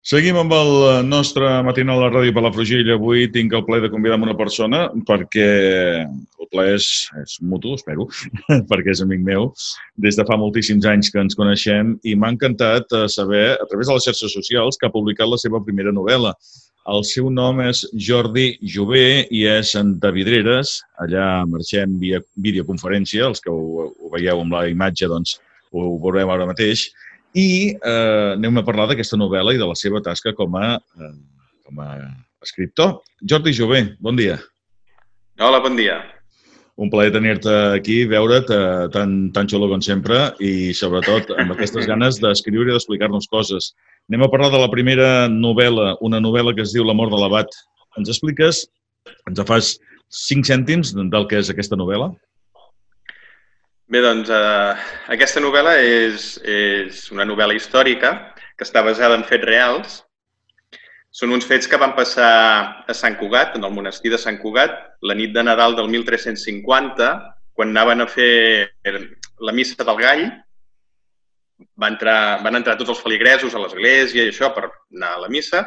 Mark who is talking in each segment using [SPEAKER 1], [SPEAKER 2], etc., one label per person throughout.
[SPEAKER 1] Seguim amb el nostre matinal a la ràdio per la Frugilla. Avui tinc el plaer de convidar una persona perquè el plaer és, és mutu, espero, perquè és amic meu. Des de fa moltíssims anys que ens coneixem i m'ha encantat eh, saber, a través de les xarxes socials, que ha publicat la seva primera novel·la. El seu nom és Jordi Jové i és de Vidreres. Allà marxem via videoconferència. Els que ho, ho veieu amb la imatge, doncs, ho veurem ara mateix i eh, anem a parlar d'aquesta novel·la i de la seva tasca com a, eh, com a escriptor. Jordi Jové, bon dia.
[SPEAKER 2] Hola, bon dia.
[SPEAKER 1] Un plaer tenir-te aquí, veure't eh, tan, tan xulo com sempre i, sobretot, amb aquestes ganes d'escriure i d'explicar-nos coses. Anem a parlar de la primera novel·la, una novel·la que es diu L'amor de l'abat. Ens expliques, ens fas cinc cèntims del que és aquesta novel·la?
[SPEAKER 2] Bé, doncs, eh, aquesta novel·la és, és una novel·la històrica que està basada en fets reals. Són uns fets que van passar a Sant Cugat, en el monestir de Sant Cugat, la nit de Nadal del 1350, quan anaven a fer la missa del gall, van entrar, van entrar tots els feligresos a l'església i això per anar a la missa,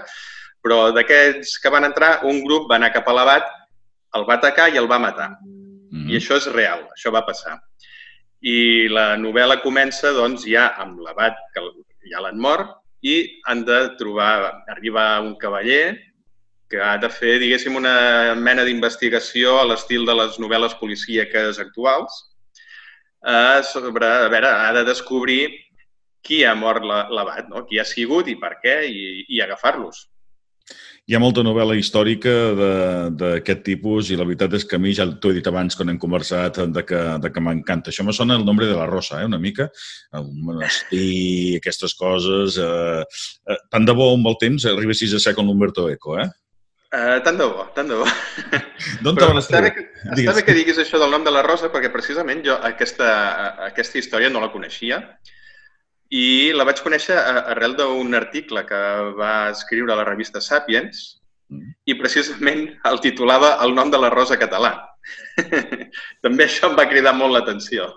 [SPEAKER 2] però d'aquests que van entrar, un grup va anar cap a l'abat, el va atacar i el va matar. Mm -hmm. I això és real, això va passar. I la novel·la comença doncs, ja amb l'abat, que ja l'han mort, i han de trobar, arriba un cavaller que ha de fer, diguéssim, una mena d'investigació a l'estil de les novel·les policíaques actuals, eh, sobre, a veure, ha de descobrir qui ha mort l'abat, no? qui ha sigut i per què, i, i agafar-los.
[SPEAKER 1] Hi ha molta novel·la històrica d'aquest tipus i la veritat és que a mi, ja t'ho he dit abans quan hem conversat, de que, de que m'encanta. Això me sona el nombre de la Rosa, eh, una mica. El monestir, aquestes coses. Eh, eh, tant de bo amb el temps arribessis a ser com l'Humberto Eco, eh?
[SPEAKER 2] Uh, tant de bo, tant de bo. D'on te vas està, bé que, està bé que diguis això del nom de la Rosa perquè precisament jo aquesta, aquesta història no la coneixia i la vaig conèixer arrel d'un article que va escriure a la revista Sapiens mm. i precisament el titulava El nom de la rosa català. També això em va cridar molt l'atenció.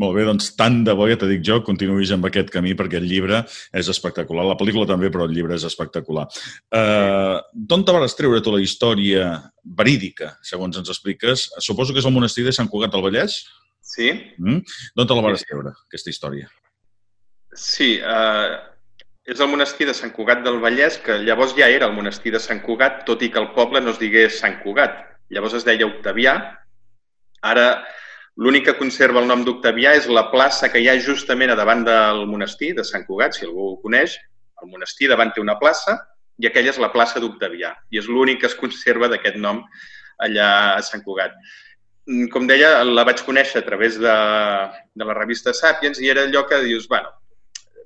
[SPEAKER 1] Molt bé, doncs tant de bo, ja t'ho dic jo, continuïs amb aquest camí perquè el llibre és espectacular. La pel·lícula també, però el llibre és espectacular. Uh, D'on te vas treure tu la història verídica, segons ens expliques? Suposo que és el monestir de Sant Cugat del Vallès?
[SPEAKER 2] Sí.
[SPEAKER 1] Mm? D'on te la vas treure, aquesta història?
[SPEAKER 2] Sí, eh, és el monestir de Sant Cugat del Vallès, que llavors ja era el monestir de Sant Cugat, tot i que el poble no es digués Sant Cugat. Llavors es deia Octavià. Ara l'únic que conserva el nom d'Octavià és la plaça que hi ha justament a davant del monestir de Sant Cugat, si algú ho coneix. El monestir davant té una plaça i aquella és la plaça d'Octavià. I és l'únic que es conserva d'aquest nom allà a Sant Cugat com deia, la vaig conèixer a través de, de la revista Sapiens i era allò que dius, bueno,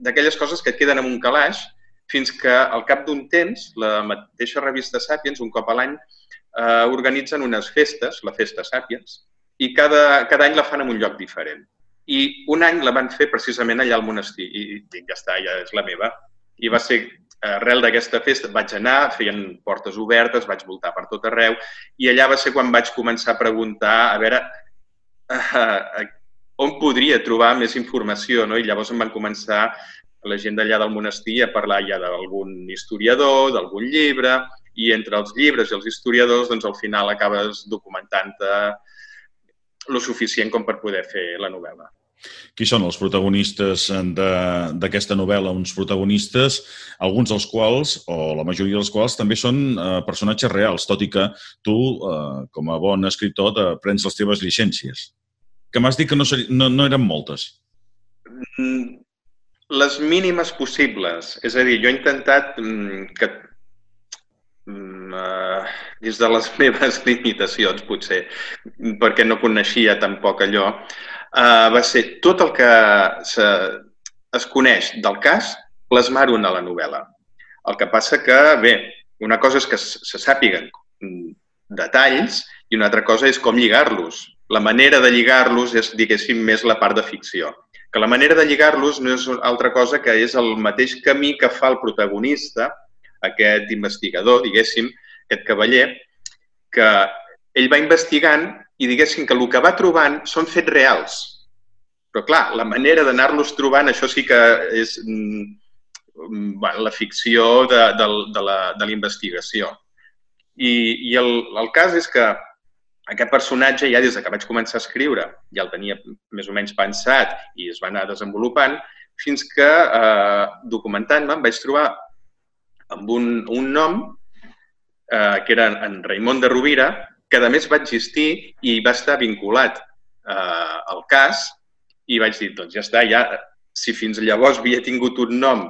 [SPEAKER 2] d'aquelles coses que et queden en un calaix fins que al cap d'un temps la mateixa revista Sapiens, un cop a l'any, eh, organitzen unes festes, la Festa Sapiens, i cada, cada any la fan en un lloc diferent. I un any la van fer precisament allà al monestir i dic, ja està, ja és la meva. I va ser arrel d'aquesta festa, vaig anar, feien portes obertes, vaig voltar per tot arreu i allà va ser quan vaig començar a preguntar, a veure, uh, on podria trobar més informació, no? I llavors em van començar la gent d'allà del monestir a parlar ja d'algun historiador, d'algun llibre, i entre els llibres i els historiadors, doncs al final acabes documentant-te lo suficient com per poder fer la novel·la.
[SPEAKER 1] Qui són els protagonistes d'aquesta novel·la? Uns protagonistes, alguns dels quals, o la majoria dels quals, també són eh, personatges reals, tot i que tu, eh, com a bon escriptor, prens les teves llicències que m'has dit que no, seri, no, no eren moltes.
[SPEAKER 2] Mm, les mínimes possibles. És a dir, jo he intentat mm, que uh, dins de les meves limitacions, potser, perquè no coneixia tampoc allò, uh, va ser tot el que se, es coneix del cas, plasmar-ho a la novel·la. El que passa que, bé, una cosa és que se sàpiguen detalls i una altra cosa és com lligar-los la manera de lligar-los és, diguéssim, més la part de ficció. Que la manera de lligar-los no és altra cosa que és el mateix camí que fa el protagonista, aquest investigador, diguéssim, aquest cavaller, que ell va investigant i diguéssim que el que va trobant són fets reals. Però clar, la manera d'anar-los trobant, això sí que és mm, mm, bueno, la ficció de, de, de la investigació. I, i el, el cas és que aquest personatge ja des que vaig començar a escriure ja el tenia més o menys pensat i es va anar desenvolupant fins que eh, documentant-me em vaig trobar amb un, un nom eh, que era en Raimon de Rovira, que a més va existir i va estar vinculat eh, al cas i vaig dir, doncs ja està, ja, si fins llavors havia tingut un nom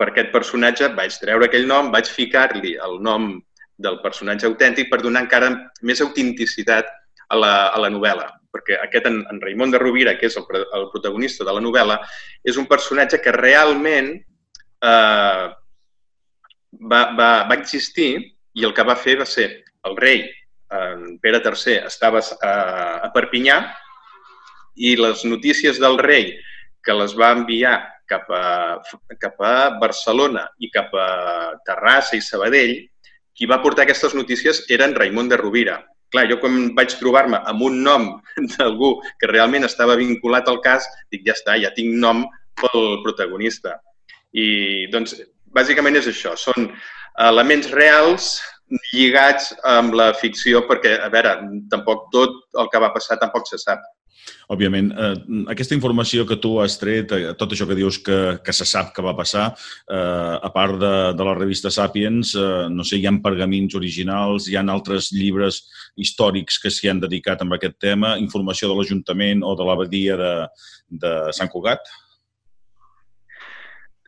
[SPEAKER 2] per aquest personatge, vaig treure aquell nom, vaig ficar-li el nom del personatge autèntic per donar encara més autenticitat a la, a la novel·la. Perquè aquest, en, en Raimon de Rovira, que és el, el protagonista de la novel·la, és un personatge que realment eh, va, va, va existir i el que va fer va ser el rei, en Pere III, estava a, a Perpinyà i les notícies del rei que les va enviar cap a, cap a Barcelona i cap a Terrassa i Sabadell, qui va portar aquestes notícies era en Raimon de Rovira. Clar, jo quan vaig trobar-me amb un nom d'algú que realment estava vinculat al cas, dic, ja està, ja tinc nom pel protagonista. I, doncs, bàsicament és això, són elements reals lligats amb la ficció perquè, a veure, tampoc tot el que va passar tampoc se sap.
[SPEAKER 1] Òbviament, eh, aquesta informació que tu has tret, eh, tot això que dius que, que se sap que va passar, eh, a part de, de la revista Sapiens, eh, no sé, hi ha pergamins originals, hi ha altres llibres històrics que s'hi han dedicat amb aquest tema, informació de l'Ajuntament o de l'abadia de, de Sant Cugat?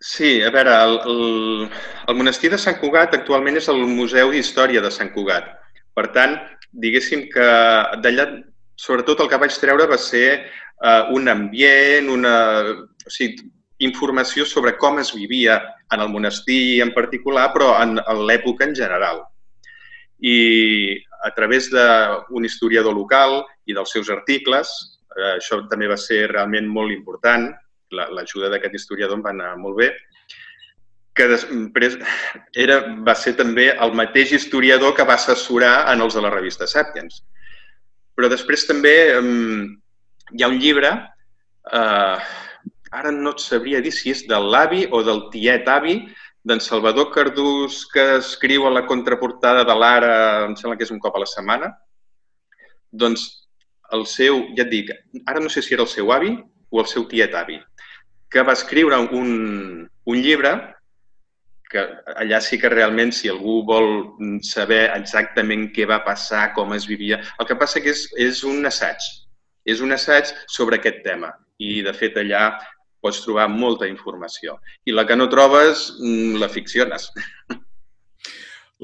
[SPEAKER 2] Sí, a veure, el, el, el monestir de Sant Cugat actualment és el Museu d'Història de Sant Cugat. Per tant, diguéssim que d'allà sobretot el que vaig treure va ser eh, un ambient, una, o sigui, informació sobre com es vivia en el monestir en particular, però en, en l'època en general. I a través d'un historiador local i dels seus articles, eh, això també va ser realment molt important, l'ajuda la, d'aquest historiador em va anar molt bé, que després era, va ser també el mateix historiador que va assessorar en els de la revista Sapiens. Però després també um, hi ha un llibre, uh, ara no et sabria dir si és de l'avi o del tiet avi, d'en Salvador Cardús, que escriu a la contraportada de l'Ara, em sembla que és un cop a la setmana. Doncs el seu, ja et dic, ara no sé si era el seu avi o el seu tiet avi, que va escriure un, un llibre que allà sí que realment, si algú vol saber exactament què va passar, com es vivia... El que passa que és, és un assaig. És un assaig sobre aquest tema. I, de fet, allà pots trobar molta informació. I la que no trobes, mm, la ficciones.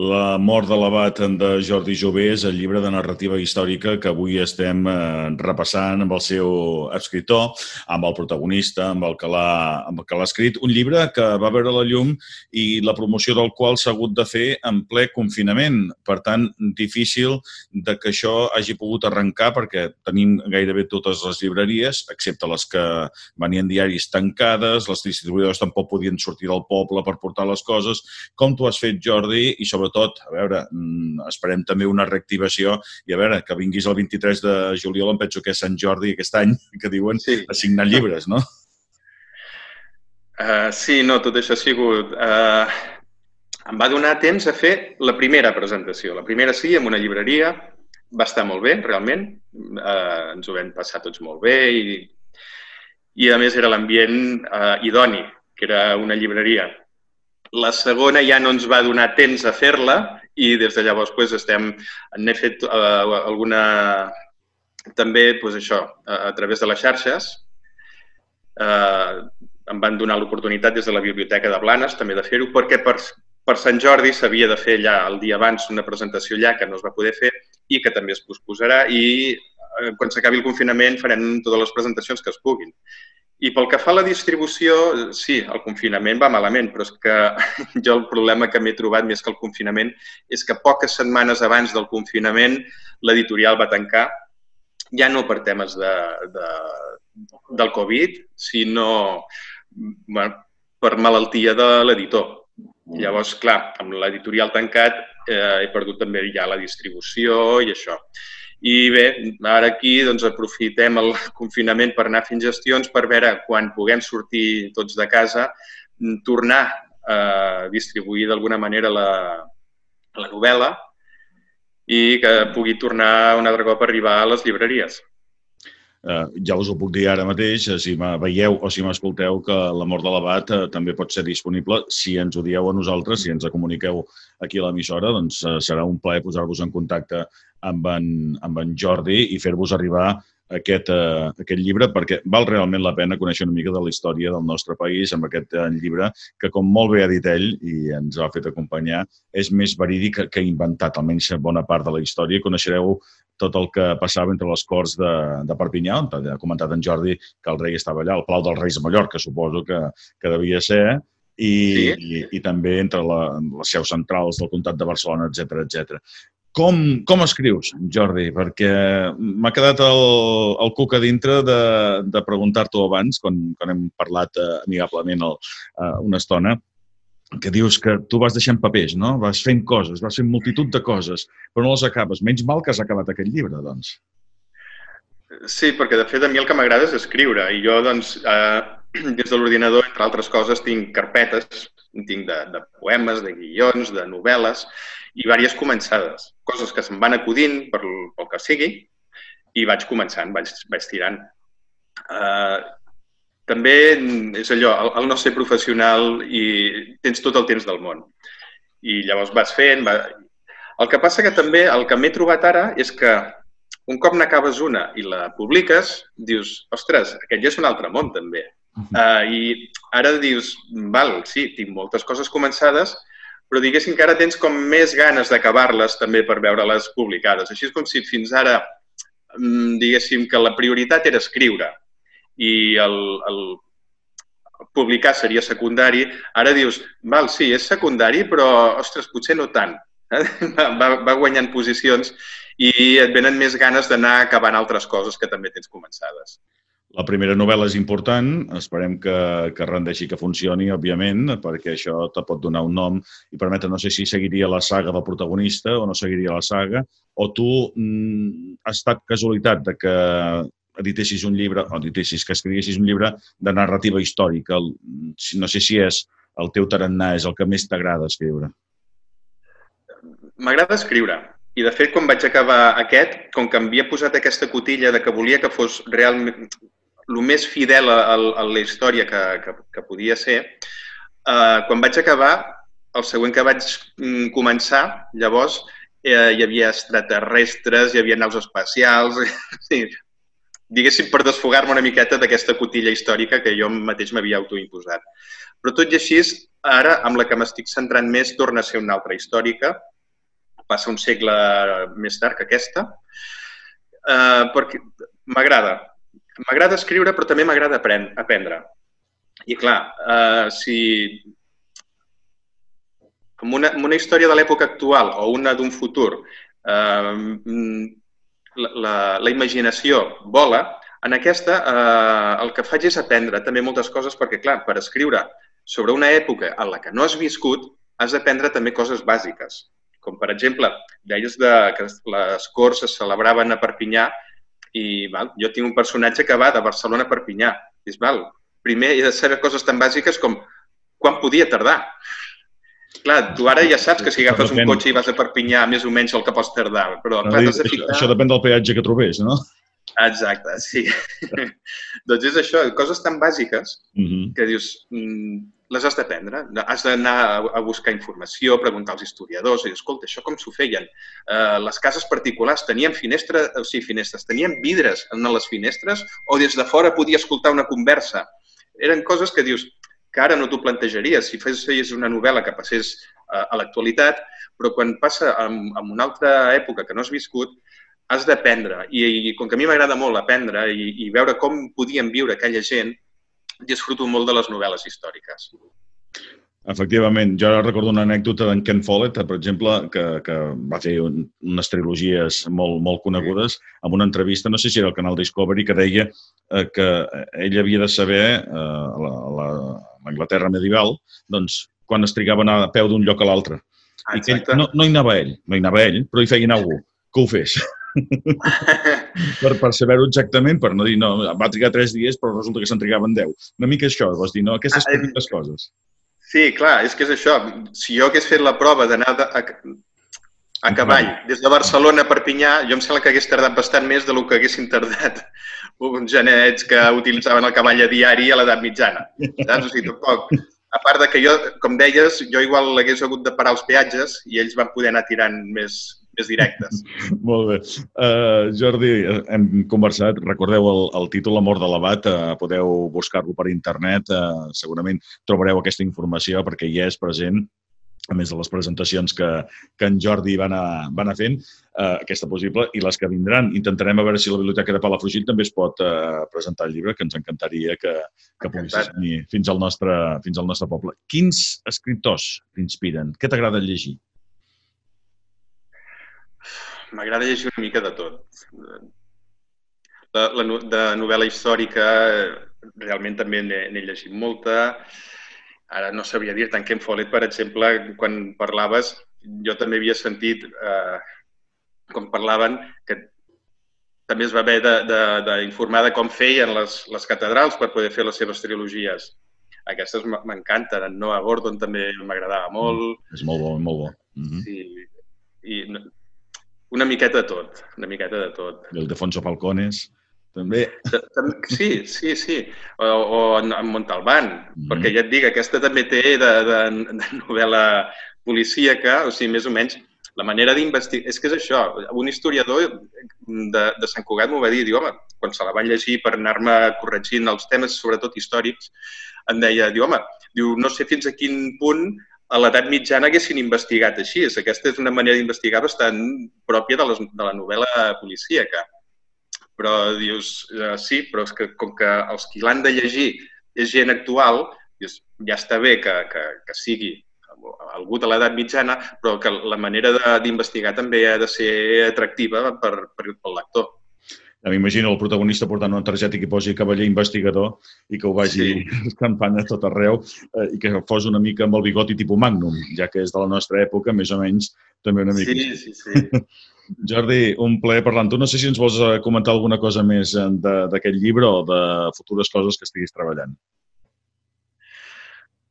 [SPEAKER 1] La mort de l'abat de Jordi Jové és el llibre de narrativa històrica que avui estem eh, repassant amb el seu escriptor, amb el protagonista, amb el que l'ha escrit. Un llibre que va veure la llum i la promoció del qual s'ha hagut de fer en ple confinament. Per tant, difícil de que això hagi pogut arrencar perquè tenim gairebé totes les llibreries, excepte les que venien diaris tancades, les distribuïdors tampoc podien sortir del poble per portar les coses. Com tu has fet, Jordi, i sobretot tot, a veure, mm, esperem també una reactivació i a veure, que vinguis el 23 de juliol, em penso que és Sant Jordi aquest any, que diuen sí. a signar llibres, no?
[SPEAKER 2] Uh, sí, no, tot això ha sigut... Uh, em va donar temps a fer la primera presentació. La primera sí, en una llibreria, va estar molt bé, realment. Uh, ens ho vam passar tots molt bé i, i a més era l'ambient uh, idoni, que era una llibreria la segona ja no ens va donar temps a fer-la i des de llavors pues, estem, n'he fet uh, alguna també pues, això, a, a través de les xarxes. Uh, em van donar l'oportunitat des de la Biblioteca de Blanes també de fer-ho perquè per, per Sant Jordi s'havia de fer ja el dia abans una presentació allà que no es va poder fer i que també es posposarà i eh, quan s'acabi el confinament farem totes les presentacions que es puguin. I pel que fa a la distribució, sí, el confinament va malament, però és que jo el problema que m'he trobat més que el confinament és que poques setmanes abans del confinament l'editorial va tancar, ja no per temes de, de, del Covid, sinó bueno, per malaltia de l'editor. Llavors, clar, amb l'editorial tancat eh, he perdut també ja la distribució i això. I bé, ara aquí doncs, aprofitem el confinament per anar fent gestions per veure quan puguem sortir tots de casa, tornar eh, distribuir d'alguna manera la, la novel·la i que pugui tornar un altre cop a arribar a les llibreries.
[SPEAKER 1] Eh, ja us ho puc dir ara mateix, eh, si me veieu o si m'escolteu, que l'amor de l'abat eh, també pot ser disponible. Si ens ho dieu a nosaltres, si ens comuniqueu aquí a l'emissora, doncs eh, serà un plaer posar-vos en contacte amb en, amb en Jordi i fer-vos arribar aquest, eh, aquest llibre perquè val realment la pena conèixer una mica de la història del nostre país amb aquest eh, llibre que, com molt bé ha dit ell i ens ha fet acompanyar, és més verídic que inventat, almenys bona part de la història. Coneixereu tot el que passava entre les Corts de, de Perpinyà, on ha comentat en Jordi que el rei estava allà, el Plau dels Reis de Mallorca, suposo que, que devia ser, i, sí. i, i també entre la, les seus centrals del comtat de Barcelona, etc etc. Com, com escrius, Jordi? Perquè m'ha quedat el, el cuc a dintre de, de preguntar-t'ho abans, quan, quan hem parlat eh, amigablement el, eh, una estona, que dius que tu vas deixant papers, no? Vas fent coses, vas fent multitud de coses, però no les acabes. Menys mal que has acabat aquest llibre, doncs.
[SPEAKER 2] Sí, perquè de fet a mi el que m'agrada és escriure i jo, doncs, eh, des de l'ordinador, entre altres coses, tinc carpetes, tinc de, de poemes, de guions, de novel·les, i diverses començades. Coses que se'm van acudint per, pel que sigui i vaig començant, vaig, vaig tirant. Uh, també és allò, el, el no ser professional i tens tot el temps del món. I llavors vas fent... Va... El que passa que també el que m'he trobat ara és que un cop n'acabes una i la publiques, dius, ostres, aquest ja és un altre món també. Uh, I ara dius, val, sí, tinc moltes coses començades, però diguéssim que ara tens com més ganes d'acabar-les també per veure-les publicades. Així és com si fins ara, mm, diguéssim que la prioritat era escriure i el, el publicar seria secundari. Ara dius, val, sí, és secundari, però, ostres, potser no tant. Eh? Va, va guanyant posicions i et venen més ganes d'anar acabant altres coses que també tens començades.
[SPEAKER 1] La primera novel·la és important, esperem que, que rendeixi que funcioni, òbviament, perquè això te pot donar un nom i permetre, no sé si seguiria la saga del protagonista o no seguiria la saga, o tu mm, ha estat casualitat de que editessis un llibre, o editessis, que escriguessis un llibre de narrativa històrica. No sé si és el teu tarannà, és el que més t'agrada escriure.
[SPEAKER 2] M'agrada escriure. I, de fet, quan vaig acabar aquest, com que m'havia posat aquesta cotilla de que volia que fos realment el més fidel a, a la història que, que, que podia ser, eh, quan vaig acabar, el següent que vaig mm, començar, llavors, eh, hi havia extraterrestres, hi havia naus espacials, sí, diguéssim, per desfogar-me una miqueta d'aquesta cotilla històrica que jo mateix m'havia autoimposat. Però tot i així, ara, amb la que m'estic centrant més, torna a ser una altra històrica, passa un segle més tard que aquesta, eh, perquè m'agrada, m'agrada escriure, però també m'agrada aprendre. I clar, eh, si amb una, amb una història de l'època actual o una d'un futur eh, la, la, la imaginació vola, en aquesta eh, el que faig és aprendre també moltes coses perquè, clar, per escriure sobre una època en la que no has viscut, has d'aprendre també coses bàsiques. Com, per exemple, deies de, que les corts es celebraven a Perpinyà i val, jo tinc un personatge que va de Barcelona a Perpinyà. Dius, val, primer he de saber coses tan bàsiques com quan podia tardar. Clar, tu ara ja saps que si agafes un cotxe i vas a Perpinyà, més o menys el que pots tardar, però clar,
[SPEAKER 1] has de ficar... Això, això depèn del peatge que trobés, no?
[SPEAKER 2] Exacte, sí. doncs és això, coses tan bàsiques uh mhm. -huh. que dius, mm, les has d'aprendre. Has d'anar a buscar informació, preguntar als historiadors, i escolta, això com s'ho feien? Uh, les cases particulars tenien finestres, o sigui, finestres, tenien vidres en les finestres o des de fora podia escoltar una conversa? Eren coses que dius que ara no t'ho plantejaries si fessis una novel·la que passés uh, a l'actualitat, però quan passa en, en una altra època que no has viscut, has d'aprendre. I, I com que a mi m'agrada molt aprendre i, i veure com podien viure aquella gent, disfruto molt de les novel·les històriques.
[SPEAKER 1] Efectivament, jo recordo una anècdota d'en Ken Follett, per exemple, que, que va fer un, unes trilogies molt, molt conegudes, amb una entrevista, no sé si era el canal Discovery, que deia eh, que ell havia de saber, eh, l'Anglaterra medieval, doncs, quan es trigaven a peu d'un lloc a l'altre. I que ell, no, no hi anava ell, no hi anava ell, però hi feien algú que ho fes. per, per saber-ho exactament, per no dir, no, va trigar tres dies, però resulta que se'n trigaven deu. Una mica això, vols dir, no? Aquestes ah, petites coses.
[SPEAKER 2] Sí, clar, és que és això. Si jo hagués fet la prova d'anar a, a cavall des de Barcelona a Perpinyà, jo em sembla que hagués tardat bastant més de lo que haguessin tardat uns genets que utilitzaven el cavall a diari a l'edat mitjana. Saps? O sigui, tampoc. A part de que jo, com deies, jo igual hagués hagut de parar els peatges i ells van poder anar tirant més, més directes.
[SPEAKER 1] Molt bé. Uh, Jordi, hem conversat, recordeu el, el títol Amor de l'abat, uh, podeu buscar-lo per internet, uh, segurament trobareu aquesta informació perquè hi és present a més de les presentacions que, que en Jordi va anar, va anar fent, eh, aquesta possible, i les que vindran. Intentarem a veure si la Biblioteca de Palafrugell també es pot eh, presentar el llibre, que ens encantaria que, que pogués venir fins al, nostre, fins al nostre poble. Quins escriptors t'inspiren? Què t'agrada llegir?
[SPEAKER 2] M'agrada llegir una mica de tot. La, la de novel·la històrica realment també n'he llegit molta. Ara no sabria dir tant que en Follett, per exemple, quan parlaves, jo també havia sentit, eh, com parlaven, que també es va haver d'informar de, de, de com feien les, les catedrals per poder fer les seves trilogies. Aquestes m'encanten. En Noah Gordon també m'agradava molt.
[SPEAKER 1] Mm, és molt bo, molt bo.
[SPEAKER 2] Mm -hmm. Sí. I una miqueta de tot, una miqueta de tot.
[SPEAKER 1] El Defonso Falcones, també.
[SPEAKER 2] Sí, sí, sí. O, o en, Montalbán, mm -hmm. perquè ja et dic, aquesta també té de, de, de novel·la policíaca, o sigui, més o menys, la manera d'investigar... És que és això, un historiador de, de Sant Cugat m'ho va dir, diu, home, quan se la van llegir per anar-me corregint els temes, sobretot històrics, em deia, diu, home, diu, no sé fins a quin punt a l'edat mitjana haguessin investigat així. Aquesta és una manera d'investigar bastant pròpia de, les, de la novel·la policíaca. Però dius, eh, sí, però és que com que els qui l'han de llegir és gent actual, dius, ja està bé que, que, que sigui algú de l'edat mitjana, però que la manera d'investigar també ha de ser atractiva per, per, per lector.
[SPEAKER 1] M'imagino el protagonista portant una targeta que posi cavaller investigador i que ho vagi sí. escampant a tot arreu eh, i que fos una mica amb el bigoti tipus Magnum, ja que és de la nostra època, més o menys, també una mica.
[SPEAKER 2] Sí, sí, sí.
[SPEAKER 1] Jordi, un plaer parlant. Tu no sé si ens vols eh, comentar alguna cosa més eh, d'aquest llibre o de futures coses que estiguis treballant.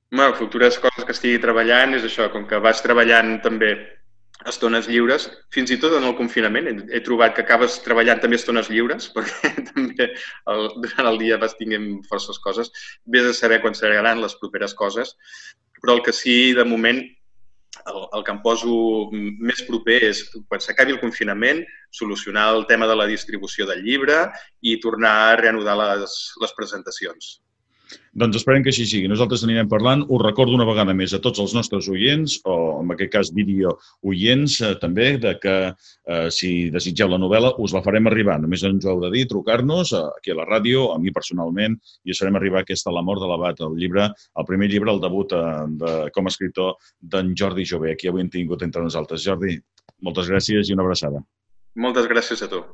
[SPEAKER 2] Bueno, futures coses que estigui treballant és això, com que vas treballant també estones lliures, fins i tot en el confinament he, he trobat que acabes treballant també estones lliures, perquè també el, durant el dia vas tinguem forces coses. Ves a saber quan seran les properes coses, però el que sí, de moment, el, el que em poso més proper és, quan s'acabi el confinament, solucionar el tema de la distribució del llibre i tornar a reanudar les, les presentacions.
[SPEAKER 1] Doncs esperem que així sigui. Nosaltres anirem parlant. Us recordo una vegada més a tots els nostres oients, o en aquest cas vídeo oients eh, també, de que eh, si desitgeu la novel·la us la farem arribar. Només ens ho heu de dir, trucar-nos eh, aquí a la ràdio, a mi personalment, i us farem arribar aquesta La mort de l'abat, el llibre, el primer llibre, el debut eh, de, com a escriptor d'en Jordi Jové. Aquí avui hem tingut entre nosaltres. Jordi, moltes gràcies i una abraçada.
[SPEAKER 2] Moltes gràcies a tu.